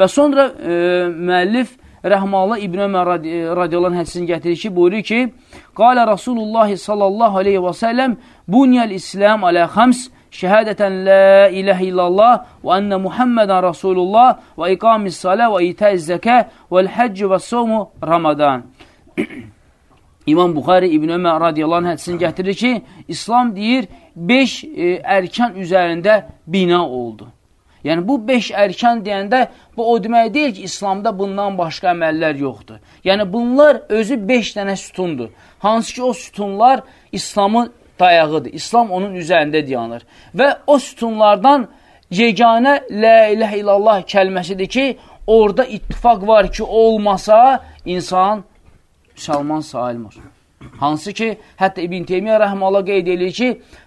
Və sonra e, müəllif Rəhmalı İbn Ömər radiyallahu hədisini gətirir ki, buyurur ki, Qalə Rasulullah sallallahu aleyhi və səlləm, Bunyəl İslam alə xəms, şəhədətən la iləhə illallah və ənə Muhammedən Rasulullah və iqamis salə və itəz zəkə və l-həcc və somu Ramadan. İmam Buxari İbn Ömər radiyallahu hədisini gətirir ki, İslam deyir, 5 e, ərkan üzərində bina oldu. Yəni, bu beş ərkan deyəndə, bu o demək deyil ki, İslamda bundan başqa əməllər yoxdur. Yəni, bunlar özü beş dənə sütundur. Hansı ki, o sütunlar İslamın dayağıdır. İslam onun üzərində dayanır. Və o sütunlardan yeganə Lə ilə illallah kəlməsidir ki, orada ittifak var ki, olmasa insan müsəlman sayılmır. Hansı ki, hətta İbn Teymiyyə rəhmələ qeyd edir ki,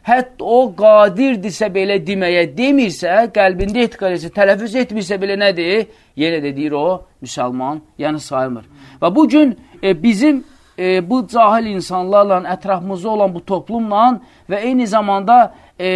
hətta o qadirdirsə belə deməyə demirsə, qəlbində etiqad etsə, tələfüz etmirsə belə nədir? Yenə də deyir o, müsəlman, yəni sayılmır. Və bu gün e, bizim e, bu cahil insanlarla, ətrafımızda olan bu toplumla və eyni zamanda e,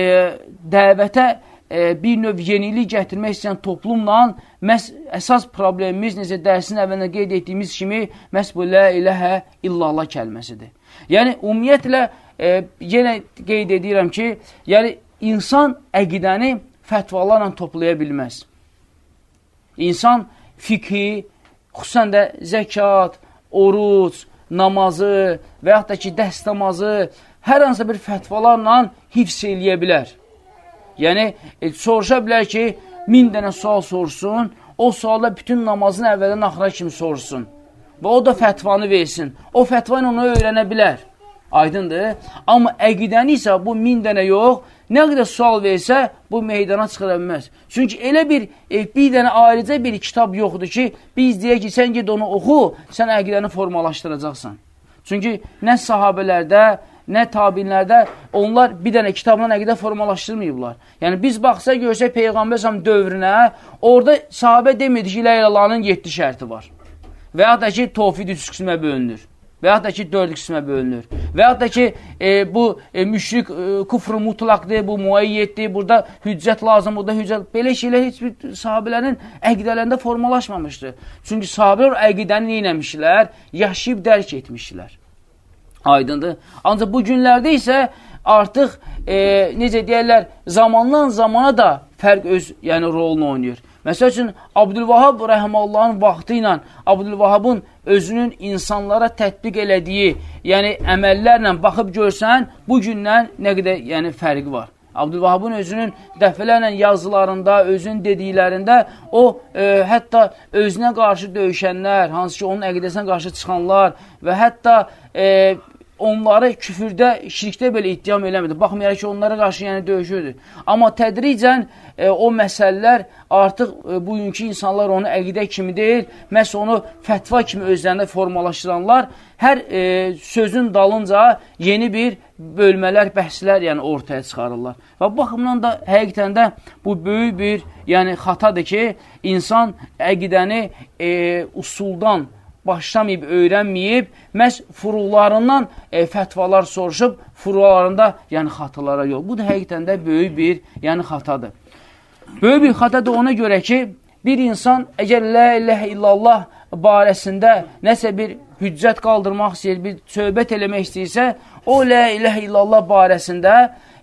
dəvətə bir növ yenilik gətirmək istəyən toplumla məhz əsas problemimiz, necə dərsin əvvəlində qeyd etdiyimiz kimi, məhz bu lə iləhə illallah kəlməsidir. Yəni, ümumiyyətlə, e, yenə qeyd edirəm ki, yəni, insan əqidəni fətvalarla toplaya bilməz. İnsan fiqhi, xüsusən də zəkat, oruc, namazı və yaxud da ki, dəstəmazı hər hansı bir fətvalarla hifz eləyə bilər. Yəni, e, soruşa bilər ki, min dənə sual sorsun, o suala bütün namazın əvvəldən axıra kimi sorsun və o da fətvanı versin. O fətva ilə onu öyrənə bilər. Aydındır. Amma əqidəni isə bu min dənə yox, nə qədər sual versə, bu meydana çıxıra bilməz. Çünki elə bir, e, bir dənə ayrıca bir kitab yoxdur ki, biz deyək ki, sən ged onu oxu, sən əqidəni formalaşdıracaqsan. Çünki nə sahabələrdə, nə tabinlərdə onlar bir dənə kitabla əqidə formalaşdırmayıblar. Yəni, biz baxsa görsək Peyğəmbər dövrünə, orada sahabə demirdi ki, Ləylalanın 7 şərti var. Və ya da ki, tovfid üç qismə bölünür. Və ya da ki, dörd qismə bölünür. Və ya da ki, e, bu e, müşrik e, kufru mutlaqdır, bu müəyyətdir, burada hüccət lazım, burada hüccət. Belə şeylər heç bir sahabələrin əqidələrində formalaşmamışdır. Çünki sahabələr əqidəni neynəmişlər? Yaşayıb dərk etmişlər. Aydındır. Ancaq bu günlərdə isə artıq, e, necə deyərlər, zamandan zamana da fərq öz yəni, rolunu oynayır. Məsəl üçün, Abdülvahab rəhməllahın vaxtı ilə Abdülvahabın özünün insanlara tətbiq elədiyi, yəni əməllərlə baxıb görsən, bu gündən nə qədər yəni, fərqi var. Abdülvahabın özünün dəfələrlə yazılarında, özünün dediklərində o, e, hətta özünə qarşı döyüşənlər, hansı ki, onun əqidəsinə qarşı çıxanlar və hətta e, onları küfürdə, şirkdə belə iddiam eləmədi. Baxmayaraq ki, onlara qarşı yəni döyüşürdü. Amma tədricən e, o məsələlər artıq e, bugünkü insanlar onu əqidə kimi deyil, məhz onu fətva kimi özlərində formalaşdıranlar hər e, sözün dalınca yeni bir bölmələr, bəhslər yəni ortaya çıxarırlar. Və baxımdan da həqiqətən də bu böyük bir yəni xatadır ki, insan əqidəni e, usuldan başlamayıb, öyrənməyib, məhz furuqlarından e, fətvalar soruşub, furuqlarında yəni xatalara yox. Bu da həqiqətən də böyük bir yəni xatadır. Böyük bir xatadır ona görə ki, bir insan əgər lə iləhə illallah barəsində nəsə bir hüccət qaldırmaq istəyir, bir söhbət eləmək istəyirsə, o lə iləhə illallah barəsində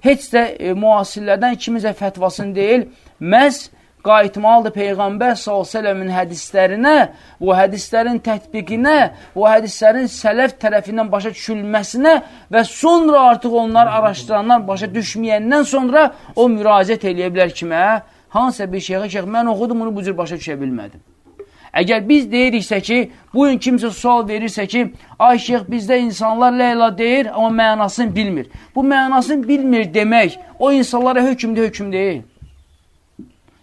heç də e, müasirlərdən ikimizə fətvasını deyil, məhz qayıtmalıdır Peyğəmbər s.ə.v-in hədislərinə, bu hədislərin tətbiqinə, bu hədislərin sələf tərəfindən başa düşülməsinə və sonra artıq onlar araşdıranlar başa düşməyəndən sonra o müraciət eləyə bilər kimə? Hansısa bir şeyxə, şeyx, mən oxudum, bunu bu cür başa düşə bilmədim. Əgər biz deyiriksə ki, bugün kimsə sual verirsə ki, ay şeyx, bizdə insanlar ləyla deyir, amma mənasını bilmir. Bu mənasını bilmir demək, o insanlara hökmdə hökm deyil.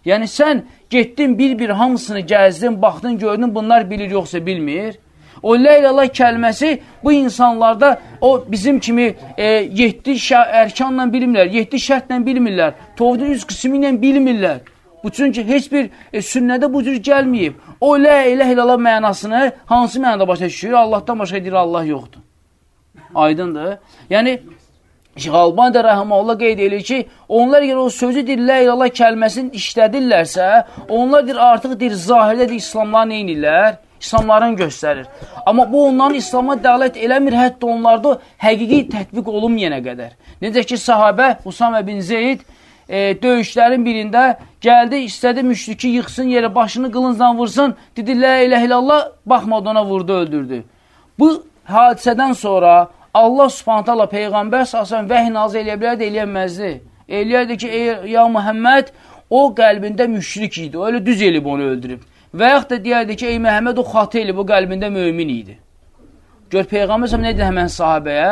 Yəni sən getdin bir-bir hamısını gəzdin, baxdın, gördün, bunlar bilir yoxsa bilmir. O ləylələ kəlməsi bu insanlarda o bizim kimi e, yetdi ərkanla bilmirlər, yetdi şərtlə bilmirlər, tovda üz qismi ilə bilmirlər. Bu çünki heç bir e, sünnədə bu cür gəlməyib. O lə ilə illallah mənasını hansı mənada başa düşür? Allahdan başqa deyir, Allah yoxdur. Aydındır. Yəni, Şeyh Albani də rəhməllah qeyd edir ki, onlar yer o sözü deyir, lə ilallah kəlməsini işlədirlərsə, onlar deyir, artıq deyir, zahirdə deyir, İslamları neynirlər? İslamlarını göstərir. Amma bu onların İslama dəalət eləmir, hətta onlarda həqiqi tətbiq olunmayana qədər. Necə ki, sahabə Husamə bin Zeyd e, döyüşlərin birində gəldi, istədi müşriki yıxsın yerə, başını qılıncla vursun, dedi, lə ilə illallah, baxmadı ona vurdu, öldürdü. Bu hadisədən sonra Allah subhanət hala Peyğəmbər sasən vəhy nazı eləyə bilərdi, eləyəməzdi. Eləyərdi ki, ey, ya Muhammed, o qəlbində müşrik idi, o elə düz elib onu öldürüb. Və yaxud da deyərdi ki, ey Məhəmməd, o xatı elib, o qəlbində mömin idi. Gör, Peyğəmbər səhəm nə dedi həmən sahabəyə?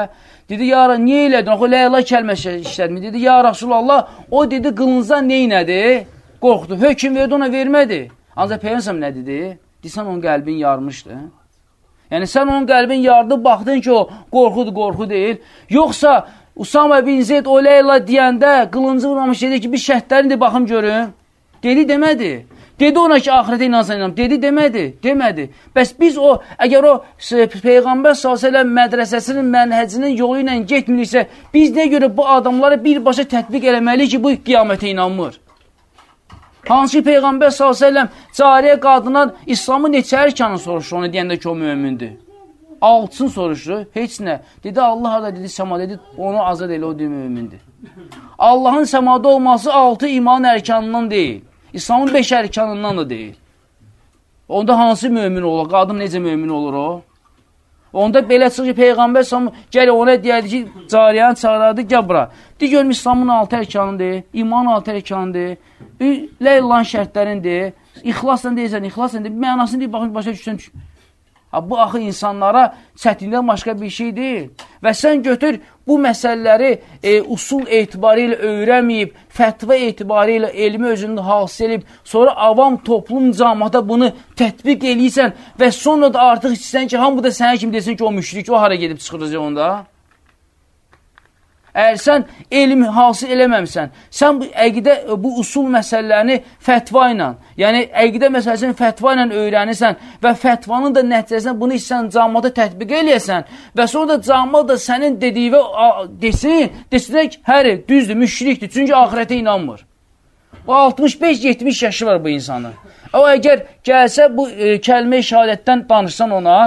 Dedi, ya, niyə elədin? Oxu, ləyələ kəlməsi işlədmi? Dedi, ya Rasulallah, o dedi, qılınızdan neynədi? Qorxdu. Hökum verdi, ona vermədi. Ancaq Peyğəmbər nə dedi? Desən, onun qəlbin yarmışdı. Yəni, sən onun qəlbin yardı, baxdın ki, o qorxudur, qorxu deyil. Yoxsa Usama bin Zeyd o ləyla deyəndə qılıncı vurmamış dedi ki, bir şəhətlərindir, baxım görün. Dedi, demədi. Dedi ona ki, ahirətə inansan inanam. Dedi, demədi. Demədi. Bəs biz o, əgər o Peyğəmbər s.ə.v mədrəsəsinin, mənhəcinin yolu ilə getmiriksə, biz nə görə bu adamları birbaşa tətbiq eləməliyik ki, bu qiyamətə inanmır? Hansı Peyğəmbər s.ə.v cariyə qadına İslamı neçə ərkanı soruşur onu deyəndə ki, o mümindir? Altısını soruşur, heç nə. Dedi, Allah da dedi, səma dedi, onu azad elə, o deyil, mümindir. Allahın səmada olması altı iman ərkanından deyil. İslamın beş ərkanından da deyil. Onda hansı mümin olur? Qadın necə mümin olur o? Onda belə çıxır ki, Peyğəmbər sallallahu gələ ona deyərdi ki, cariyəni çağırardı, gəl bura. De görüm İslamın altı ərkanıdır, iman altı ərkanıdır, ləylan şərtlərindir, ixlasla deyirsən, ixlasla deyir, mənasını deyir, baxın, başa düşsən, Ha, bu axı insanlara çətindən başqa bir şey deyil. Və sən götür bu məsələləri e, usul etibarı ilə öyrəməyib, fətva etibarı ilə elmi özündə hasil edib, sonra avam toplum camata bunu tətbiq eləyirsən və sonra da artıq istəyən ki, hamı da sənə kim desin ki, o müşrik, o hara gedib çıxıracaq onda? Əgər sən elm hasil eləməmsən, sən bu əqidə, bu usul məsələlərini fətva ilə, yəni əqidə məsələsini fətva ilə öyrənirsən və fətvanın da nəticəsində bunu sən camada tətbiq eləyəsən və sonra da cama da sənin dediyivə desin, desinlər ki, həri, düzdür, müşrikdir, çünki ahirətə inanmır. O 65-70 yaşı var bu insanın. O əgər gəlsə bu e, kəlmə-i şəhadətdən danışsan ona,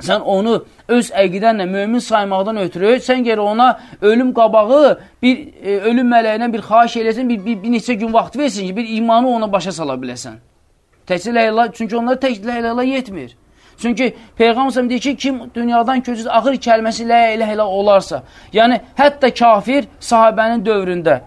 sən onu öz əqidənlə mömin saymaqdan ötürü, sən geri ona ölüm qabağı bir e, ölüm mələyinə bir xahiş eləsin, bir, bir, bir neçə gün vaxt versin ki, bir imanı ona başa sala biləsən. Təkcə ləyla, çünki onlar tək ləyla yetmir. Çünki Peyğəmbər deyir ki, kim dünyadan köçüz axır kəlməsi lə ilə ilə olarsa, yəni hətta kafir sahabənin dövründə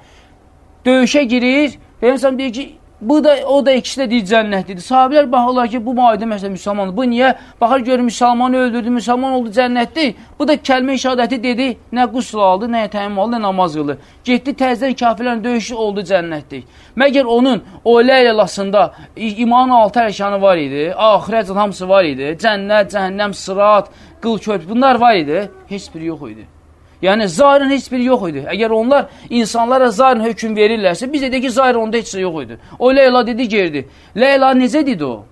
döyüşə girir, Peyğəmbər deyir ki, Bu da o da ikisi də deyir cənnətlidir. Sahabilər baxırlar ki, bu müaydə məsələ müsəlmandır. Bu niyə? Baxır görür müsəlmanı öldürdü, müsəlman oldu cənnətli. Bu da kəlmə şahadəti dedi, nə qusl aldı, nə təyyim aldı, nə namaz qıldı. Getdi təzədən kafirlərin döyüşü oldu cənnətli. Məgər onun o ləyləlasında imanın altı ərkanı var idi, ahirət hamısı var idi, cənnət, cəhənnəm, sırat, qıl köp, bunlar var idi, heç biri yox idi. Yəni, zahirən heç biri yox idi. Əgər onlar insanlara zahirən hökum verirlərsə, biz dedik ki, zahir onda heç yox idi. O Leyla dedi, gerdi. Leyla necə dedi o?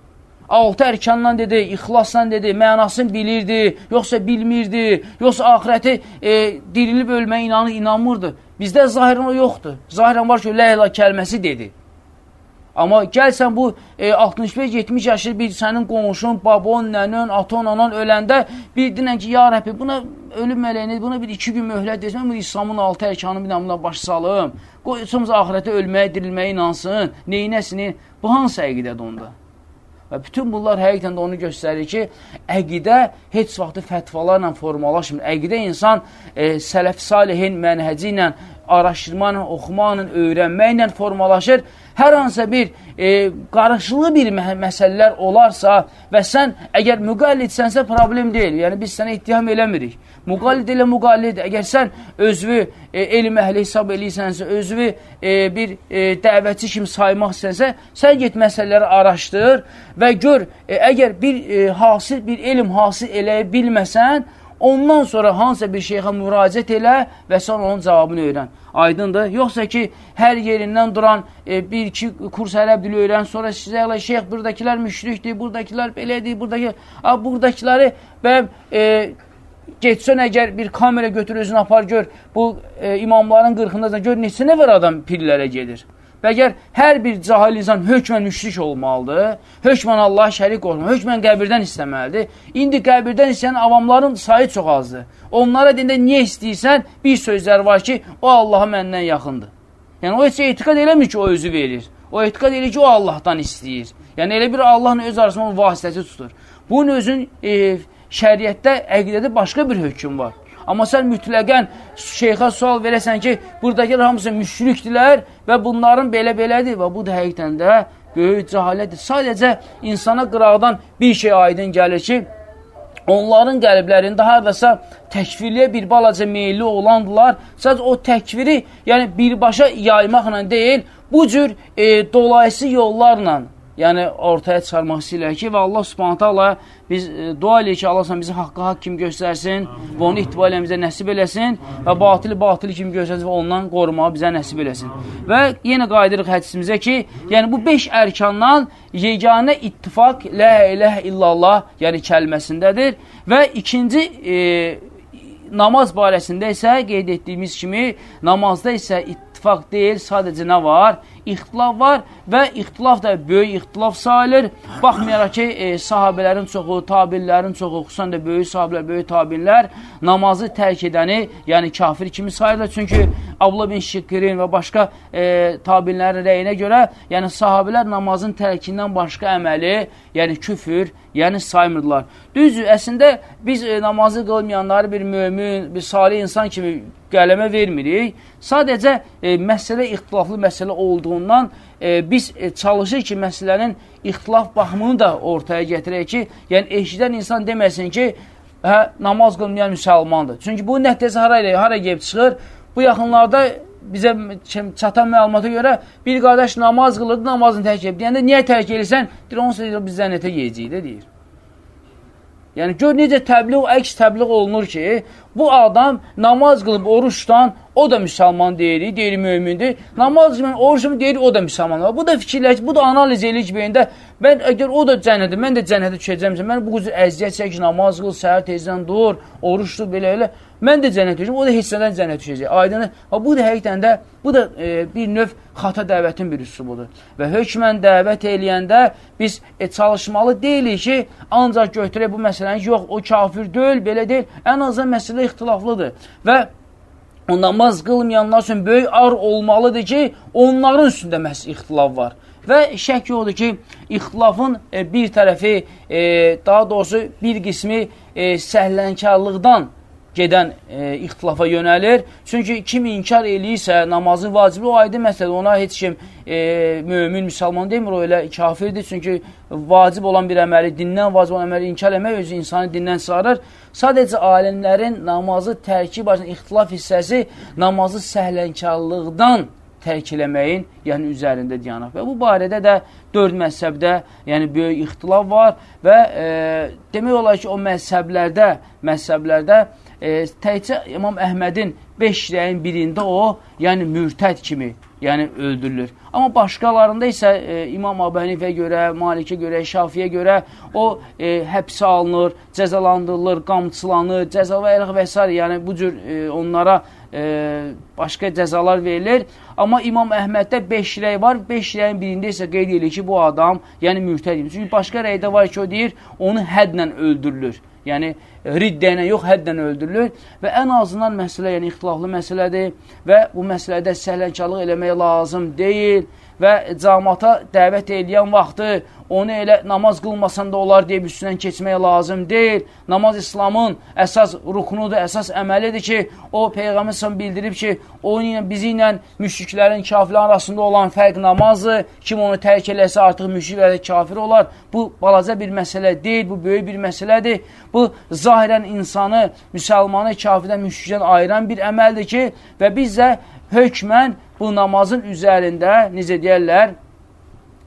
Altı ərkandan dedi, ixlasla dedi, mənasını bilirdi, yoxsa bilmirdi, yoxsa ahirəti e, dirilib ölməyə inanır, inanmırdı. Bizdə zahirən o yoxdur. Zahirən var ki, Leyla kəlməsi dedi. Amma gəlsən bu e, 65-70 yaşlı bir sənin qonşun, babon, nənən, aton, anan öləndə bir dinən ki, ya Rəbbi, buna ölüm mələyini, buna bir iki gün möhlət desəm, bu İslamın altı ərkanı bir buna baş salım, qoyusumuz ahirətə ölməyə, dirilməyə inansın, neynəsini, bu hansı əqidədir onda? Və bütün bunlar həqiqətən də onu göstərir ki, əqidə heç vaxtı fətvalarla formalaşmır. Əqidə insan e, sələf salihin mənhəci ilə, araşdırma ilə, oxuma ilə, öyrənməklə formalaşır hər hansısa bir e, qarışıqlı bir mə məsələlər olarsa və sən əgər müqallidsənsə problem deyil. Yəni biz sənə ittiham eləmirik. Müqallid elə müqallid. Əgər sən özvü e, elm əhli hesab eləyirsənsə, özvü e, bir e, dəvətçi kimi saymaq istənsə, sən get məsələləri araşdır və gör, e, əgər bir e, hasil, bir elm hasil eləyə bilməsən, ondan sonra hansısa bir şeyxə müraciət elə və sən onun cavabını öyrən. Aydındır. Yoxsa ki, hər yerindən duran e, bir-iki kurs ərəb dili öyrən, sonra sizə elə şeyx, buradakilər müşrikdir, buradakilər belədir, buradakı, a, buradakiləri və e, getsən əgər bir kamera götür özünü apar gör, bu e, imamların qırxında gör neçə nəfər adam pirlərə gedir. Və əgər hər bir cahil insan hökmən müşrik olmalıdır, hökmən Allah şərik olmalıdır, hökmən qəbirdən istəməlidir. İndi qəbirdən istəyən avamların sayı çox azdır. Onlara dində niyə istəyirsən, bir sözlər var ki, o Allaha məndən yaxındır. Yəni, o heç etiqad eləmir ki, o özü verir. O etiqad edir ki, o Allahdan istəyir. Yəni, elə bir Allahla öz arasında onun vasitəsi tutur. Bunun özün e, şəriətdə, əqidədə başqa bir hökm var. Amma sən mütləqən şeyxə sual verəsən ki, buradakı hamısı müşrikdilər və bunların belə-belədir və bu da həqiqdən də böyük cəhalətdir. Sadəcə insana qıraqdan bir şey aydın gəlir ki, onların qəlblərində haradasa təkvirliyə bir balaca meyilli olandılar. Sadəcə o təkviri yəni birbaşa yaymaqla deyil, bu cür e, dolayısı yollarla yəni ortaya çıxarmaq istəyirlər ki, və Allah subhanətə Allah biz e, dua eləyir ki, Allah bizi haqqa haqq kimi göstərsin və onu itibar bizə nəsib eləsin və batili batili kimi göstərsin və ondan qorumağı bizə nəsib eləsin. Və yenə qayıdırıq hədisimizə ki, yəni bu beş ərkandan yeganə ittifaq lə iləh illallah, yəni kəlməsindədir və ikinci e, namaz barəsində isə qeyd etdiyimiz kimi namazda isə ittifaq deyil, sadəcə nə var? İxtilaf var və ixtilaf da böyük ixtilaf sayılır. Baxmayaraq ki, e, sahabələrin çoxu, tabinlərin çoxu, xüsusən də böyük sahabələr, böyük tabinlər namazı tərk edəni, yəni kafir kimi sayırlar. Çünki Abla bin Şikirin və başqa e, tabinlərin rəyinə görə, yəni sahabələr namazın tərkindən başqa əməli, yəni küfür, yəni saymırdılar. Düzdür, əslində biz e, namazı qılmayanları bir mömin, bir salih insan kimi qələmə vermirik. Sadəcə e, məsələ ixtilaflı məsələ olduğundan e, biz e, çalışır ki, məsələnin ixtilaf baxımını da ortaya gətirək ki, yəni eşidən insan deməsin ki, hə, namaz qılmayan müsəlmandır. Çünki bu nəticəsi hara, hara gəlib çıxır? Bu yaxınlarda bizə çatan məlumata görə bir qardaş namaz qılırdı, namazını tərk edib. Deyəndə niyə tərk edirsən? Deyir, onsuz da biz zənnətə yeyəcəyik də deyir. Yəni, gör necə təbliğ, əks təbliğ olunur ki, bu adam namaz qılıb oruçdan, o da müsəlman deyirik, deyir mümindir. Namaz qılıb oruçdan deyir, o da müsəlman. Bu da fikirləş, bu da analiz eləyik beyində. Mən əgər o da cənnətdir, mən də cənnətə düşəcəmsə, mən bu cür əziyyət çək, namaz qıl, səhər tezdən dur, oruçdur, belə elə. Mən də cənnət düşəcəm, o da heç nədən cənnət düşəcək. Aydın, bu da həqiqətən də, bu da e, bir növ xata dəvətin bir üslubudur. Və hökmən dəvət eləyəndə biz e, çalışmalı deyilik ki, ancaq götürək bu məsələni, yox, o kafir deyil, belə deyil. Ən azından məsələ ixtilaflıdır. Və o namaz qılmayanlar üçün böyük ar olmalıdır ki, onların üstündə məhz ixtilaf var. Və şək yoxdur ki, ixtilafın e, bir tərəfi, e, daha doğrusu bir qismi e, səhlənkarlıqdan gedən e, ixtilafa yönəlir. Çünki kim inkar eləyirsə namazın vacibi o aydın məsələdir. Ona heç kim e, mömin, müsəlman demir, o elə kafirdir. Çünki vacib olan bir əməli, dindən vacib olan əməli inkar eləmək özü insanı dindən sarır. Sadəcə alimlərin namazı tərkib başında ixtilaf hissəsi namazı səhlənkarlıqdan tərk eləməyin, yəni üzərində dayanaq. Və bu barədə də dörd məzhəbdə, yəni böyük ixtilaf var və e, demək olar ki, o məzhəblərdə, məzhəblərdə e, təkcə İmam Əhmədin 5 rəyin birində o, yəni mürtəd kimi, yəni öldürülür. Amma başqalarında isə e, İmam Əbənifə görə, Malikə görə, Şafiyə görə o e, həbsə alınır, cəzalandırılır, qamçılanır, cəza və və s. Yəni bu cür e, onlara e, başqa cəzalar verilir. Amma İmam Əhməddə 5 rəy var, 5 rəyin birində isə qeyd edir ki, bu adam, yəni mürtəd. Çünki başqa rəydə var ki, o deyir, onu hədlə öldürülür. Yəni, riddə ilə yox, hədlə öldürülür və ən azından məsələ, yəni ixtilaflı məsələdir və bu məsələdə səhlənkarlıq eləmək lazım deyil və camata dəvət edən vaxtı onu elə namaz qılmasan da olar deyib üstündən keçmək lazım deyil. Namaz İslamın əsas ruknudur, əsas əməlidir ki, o Peyğəmbər sən bildirib ki, o ilə, bizi ilə müşriklərin, kafirlərin arasında olan fərq namazı, kim onu tərk eləsə artıq müşrik və kafir olar. Bu balaca bir məsələ deyil, bu böyük bir məsələdir. Bu zahirən insanı, müsəlmanı kafirdən, müşrikdən ayıran bir əməldir ki, və biz də hökmən bu namazın üzərində, necə deyərlər,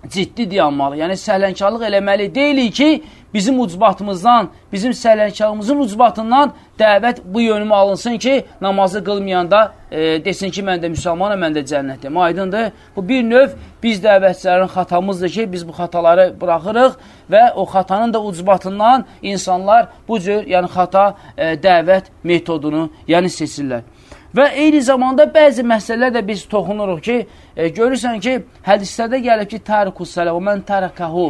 ciddi dayanmalı. Yəni, səhlənkarlıq eləməli deyilik ki, bizim ucbatımızdan, bizim səhlənkarlığımızın ucbatından dəvət bu yönümü alınsın ki, namazı qılmayanda e, desin ki, mən də müsəlmanım, mən də cənnətdəyim. Aydındır. Bu bir növ biz dəvətçilərin xatamızdır ki, biz bu xataları buraxırıq və o xatanın da ucbatından insanlar bu cür, yəni xata e, dəvət metodunu, yəni seçirlər. Və eyni zamanda bəzi məsələlər də biz toxunuruq ki, e, görürsən ki, hədislərdə gəlib ki, tərikus sələ və mən tərəkəhu.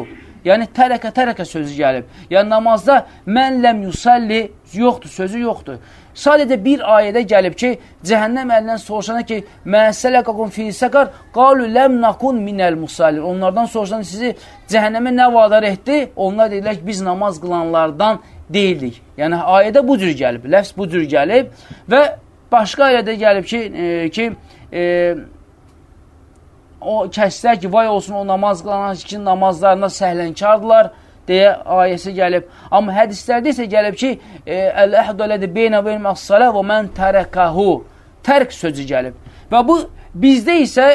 Yəni, tərəkə, tərəkə sözü gəlib. Yəni, namazda mən ləm yusalli yoxdur, sözü yoxdur. Sadəcə bir ayədə gəlib ki, cəhənnəm əlindən soruşana ki, məsələkəkum fi səqar, qalu ləm nakun minəl musallir. Onlardan soruşan sizi cəhənnəmə nə vadar etdi? Onlar dedilər ki, biz namaz qılanlardan deyildik. Yəni, ayədə bu cür gəlib, ləfs bu cür gəlib və Başqa ayədə gəlib ki, e, ki e, o kəslər ki, vay olsun o namaz qılanan ki, namazlarında səhlənkardılar deyə ayəsi gəlib. Amma hədislərdə isə gəlib ki, Əl-əhd elədi beynə beynə məs-salə və mən tərəkahu. Tərk sözü gəlib. Və bu bizdə isə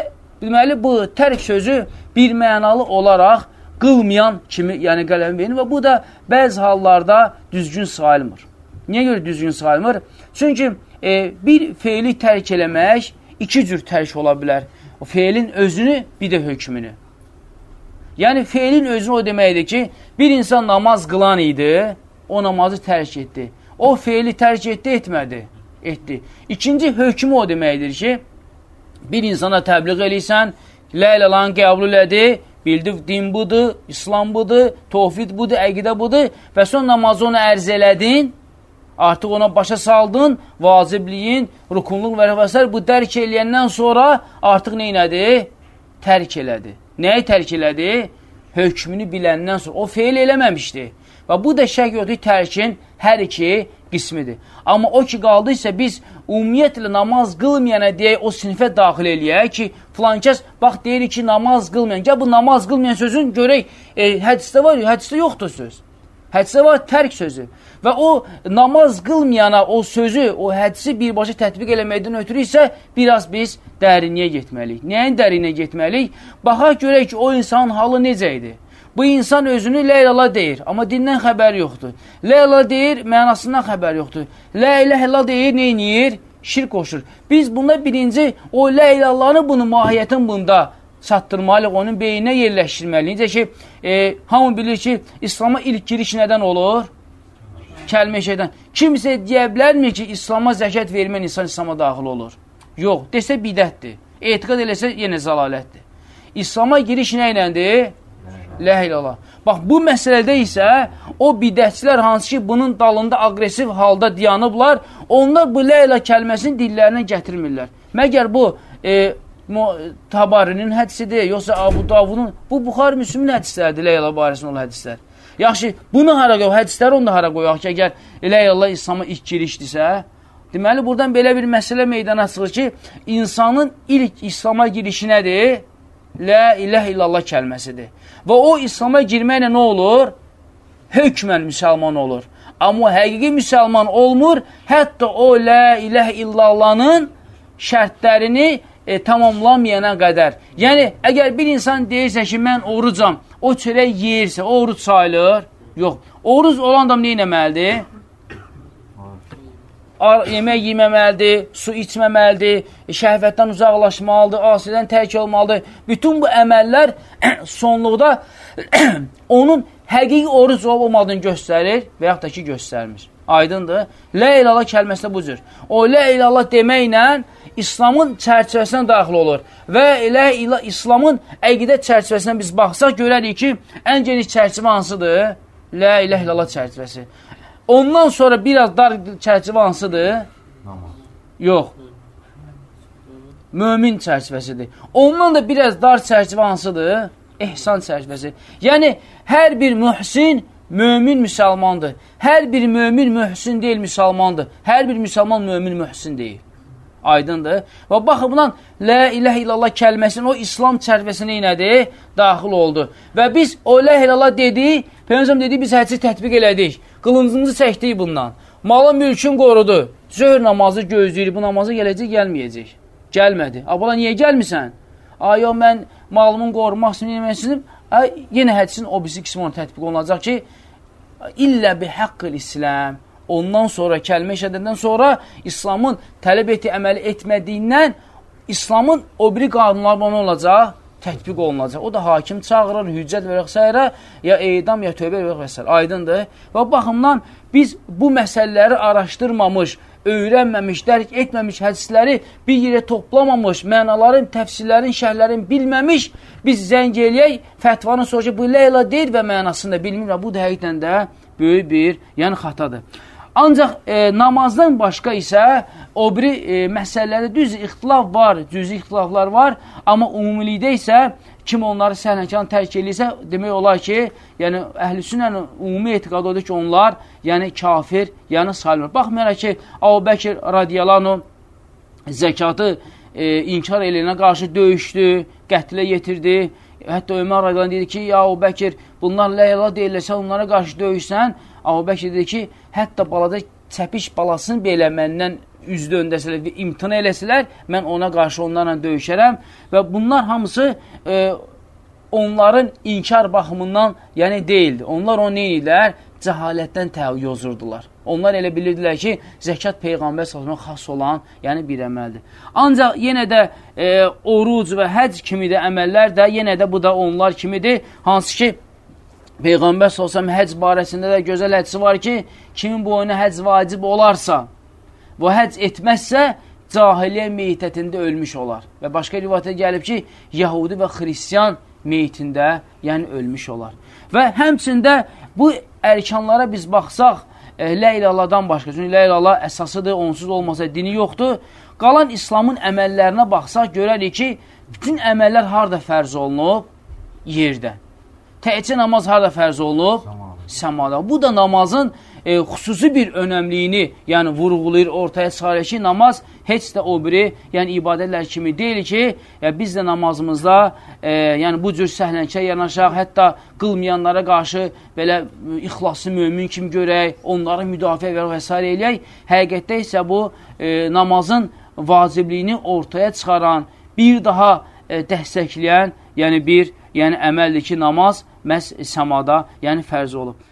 deməli bu tərk sözü bir mənalı olaraq qılmayan kimi, yəni qələm verir və bu da bəzi hallarda düzgün sayılmır. Niyə görə düzgün sayılmır? Çünki e, bir feili tərk eləmək iki cür tərk ola bilər. O feilin özünü, bir də hökmünü. Yəni, feilin özünü o deməkdir ki, bir insan namaz qılan idi, o namazı tərk etdi. O feili tərk etdi, etmədi, etdi. İkinci hökmü o deməkdir ki, bir insana təbliğ eləysən, lə iləlanı qəbul elədi, bildi din budur, İslam budur, tovfid budur, əqidə budur və son namazı onu ərz elədin, Artıq ona başa saldın, vacibliyin, rukunluq və rəvəsər bu dərk eləyəndən sonra artıq neynədi? Tərk elədi. Nəyi tərk elədi? Hökmünü biləndən sonra. O feil eləməmişdi. Və bu da şək yoxdur, tərkin hər iki qismidir. Amma o ki, qaldısa biz ümumiyyətlə namaz qılmayana deyək, o sinifə daxil eləyək ki, filan kəs, bax, deyirik ki, namaz qılmayan, gəl bu namaz qılmayan sözün görək, e, hədisdə var, hədisdə yoxdur söz. Hədisdə var tərk sözü. Və o namaz qılmayana o sözü, o hədisi birbaşa tətbiq eləməkdən ötürü isə biraz biz dərinliyə getməliyik. Nəyin dərinliyə getməliyik? Baxaq görək ki, o insanın halı necə idi? Bu insan özünü Leylala deyir, amma dindən xəbər yoxdur. Leyla deyir, mənasından xəbər yoxdur. Leylə deyir, neyniyir? Şirk qoşur. Biz bunda birinci, o Leylalanı bunu mahiyyətin bunda çatdırmalıyıq, onun beyninə yerləşdirməliyik. Necə ki, e, hamı bilir ki, İslama ilk giriş nədən olur? kəlmə şeydən. Kimsə deyə bilərmi ki, İslama zəkat vermən insan İslama daxil olur? Yox, desə bidətdir. Etiqad eləsə yenə zalalətdir. İslama giriş nə iləndir? Ləh ilallah. Bax, bu məsələdə isə o bidətçilər hansı ki, bunun dalında aqresiv halda dayanıblar, onlar bu ləyla kəlməsini dillərinə gətirmirlər. Məgər bu e, Tabarinin hədisidir, yoxsa Abu Davudun, bu Buxar Müslümin hədisləridir, ləyla barəsində olan hədislər. Yaxşı, bunu hara qoyaq, hədisləri onu da hara qoyaq ki, əgər Allah İslama ilk girişdirsə, deməli, buradan belə bir məsələ meydana çıxır ki, insanın ilk İslama girişi nədir? Lə iləh illallah kəlməsidir. Və o İslama girməklə nə olur? Hökmən müsəlman olur. Amma həqiqi müsəlman olmur, hətta o lə iləh illallahın şərtlərini e, tamamlamayana qədər. Yəni, əgər bir insan deyirsə ki, mən orucam, o çörək yeyirsə, o oruc sayılır. Yox. Oruc olan adam neynəməlidir? yemək yeməməlidir, su içməməlidir, şəhvətdən uzaqlaşmalıdır, asidən tərk olmalıdır. Bütün bu əməllər sonluqda onun həqiqi oruc olmadığını göstərir və yaxud da ki, göstərmir. Aydındır. Lə ilallah kəlməsi bu cür. O lə ilallah deməklə İslamın çərçivəsinə daxil olur. Və elə ilə İslamın əqidə çərçivəsinə biz baxsaq, görərik ki, ən geniş çərçivə hansıdır? Lə ilə illallah çərçivəsi. Ondan sonra biraz dar çərçivə hansıdır? Yox. Mömin çərçivəsidir. Ondan da biraz dar çərçivə hansıdır? Ehsan çərçivəsi. Yəni, hər bir mühsin mömin müsəlmandır. Hər bir mömin mühsin deyil müsəlmandır. Hər bir müsəlman mömin mühsin deyil aydındır. Və baxımdan Lə iləh illallah kəlməsinin o İslam çərvəsinə inədir, daxil oldu. Və biz o Lə illallah dedik, Peyyəmsəm dedik, biz hədisi tətbiq elədik. Qılıncımızı çəkdik bundan. Malı mülkün qorudu. Zöhr namazı gözləyir, bu namazı gələcək, gəlməyəcək. Gəlmədi. Abala, niyə gəlmirsən? ayo mən malımın qorunmaq istəyirəm, yenə hədisin o birisi qismi ona tətbiq olunacaq ki, illə bi haqqıl İslam, ondan sonra kəlmə işədəndən sonra İslamın tələb etdiyi əməli etmədiyindən İslamın o biri qanunları ona olacaq, tətbiq olunacaq. O da hakim çağırır, hüccət və s. ya edam, ya tövbə və s. Aydındır. Və baxımdan biz bu məsələləri araşdırmamış, öyrənməmiş, dərk etməmiş hədisləri bir yerə toplamamış, mənaların, təfsirlərin, şərlərin bilməmiş, biz zəng eləyək, fətvanı soruşaq, bu Leyla deyil və mənasını da bilmirəm. Bu da həqiqdən də böyük bir, yəni xatadır. Ancaq e, namazdan başqa isə o biri e, məsələlərdə düz ixtilaf var, cüzi ixtilaflar var, amma umumilikdə isə kim onları səhnəkan tərk edirsə, demək olar ki, yəni əhlüsünlə ümumi etiqad odur ki, onlar yəni kafir, yəni salimdir. Baxmayaraq ki, Əbu Bəkir radiyalanu zəkatı e, inkar eləyənə qarşı döyüşdü, qətlə yetirdi. Hətta Ömər radiyalanu dedi ki, ya Əbu Bəkir, bunlar ləyla deyirlərsə, onlara qarşı döyüşsən. Əbu Bəkir dedi ki, hətta balaca çəpiş balasını belə məndən üz döndəsələr imtina eləsələr, mən ona qarşı onlarla döyüşərəm və bunlar hamısı e, onların inkar baxımından yəni deyildi. Onlar onu neyirlər? Cəhalətdən yozurdular. Onlar elə bilirdilər ki, zəkat Peyğəmbər sallallahu xas olan, yəni bir əməldir. Ancaq yenə də e, oruc və həc kimi də əməllər də yenə də bu da onlar kimidir, hansı ki Peyğəmbər sallallahu həc barəsində də gözəl hədisi var ki, kimin boyuna həc vacib olarsa, bu həc etməzsə, cahiliyyə meytətində ölmüş olar. Və başqa rivayətə gəlib ki, Yahudi və Xristiyan meytində, yəni ölmüş olar. Və həmçində bu ərkanlara biz baxsaq, e, lə ilalladan başqa, çünki lə illallah əsasıdır, onsuz olmasa dini yoxdur. Qalan İslamın əməllərinə baxsaq, görərik ki, bütün əməllər harada fərz olunub? Yerdə. Təhcə namaz harada fərz olunub? Səmada. Bu da namazın e, xüsusi bir önəmliyini, yəni vurğulayır, ortaya çıxarır ki, namaz heç də o biri, yəni ibadətlər kimi deyil ki, ya, biz də namazımızda, e, yəni bu cür səhlənkə yanaşaq, hətta qılmayanlara qarşı belə e, ixlaslı mömin kimi görək, onları müdafiə və s. eləyək. Həqiqətdə isə bu e, namazın vacibliyini ortaya çıxaran, bir daha e, dəstəkləyən, yəni bir yəni əməldir ki, namaz məhz səmada, yəni fərz olub.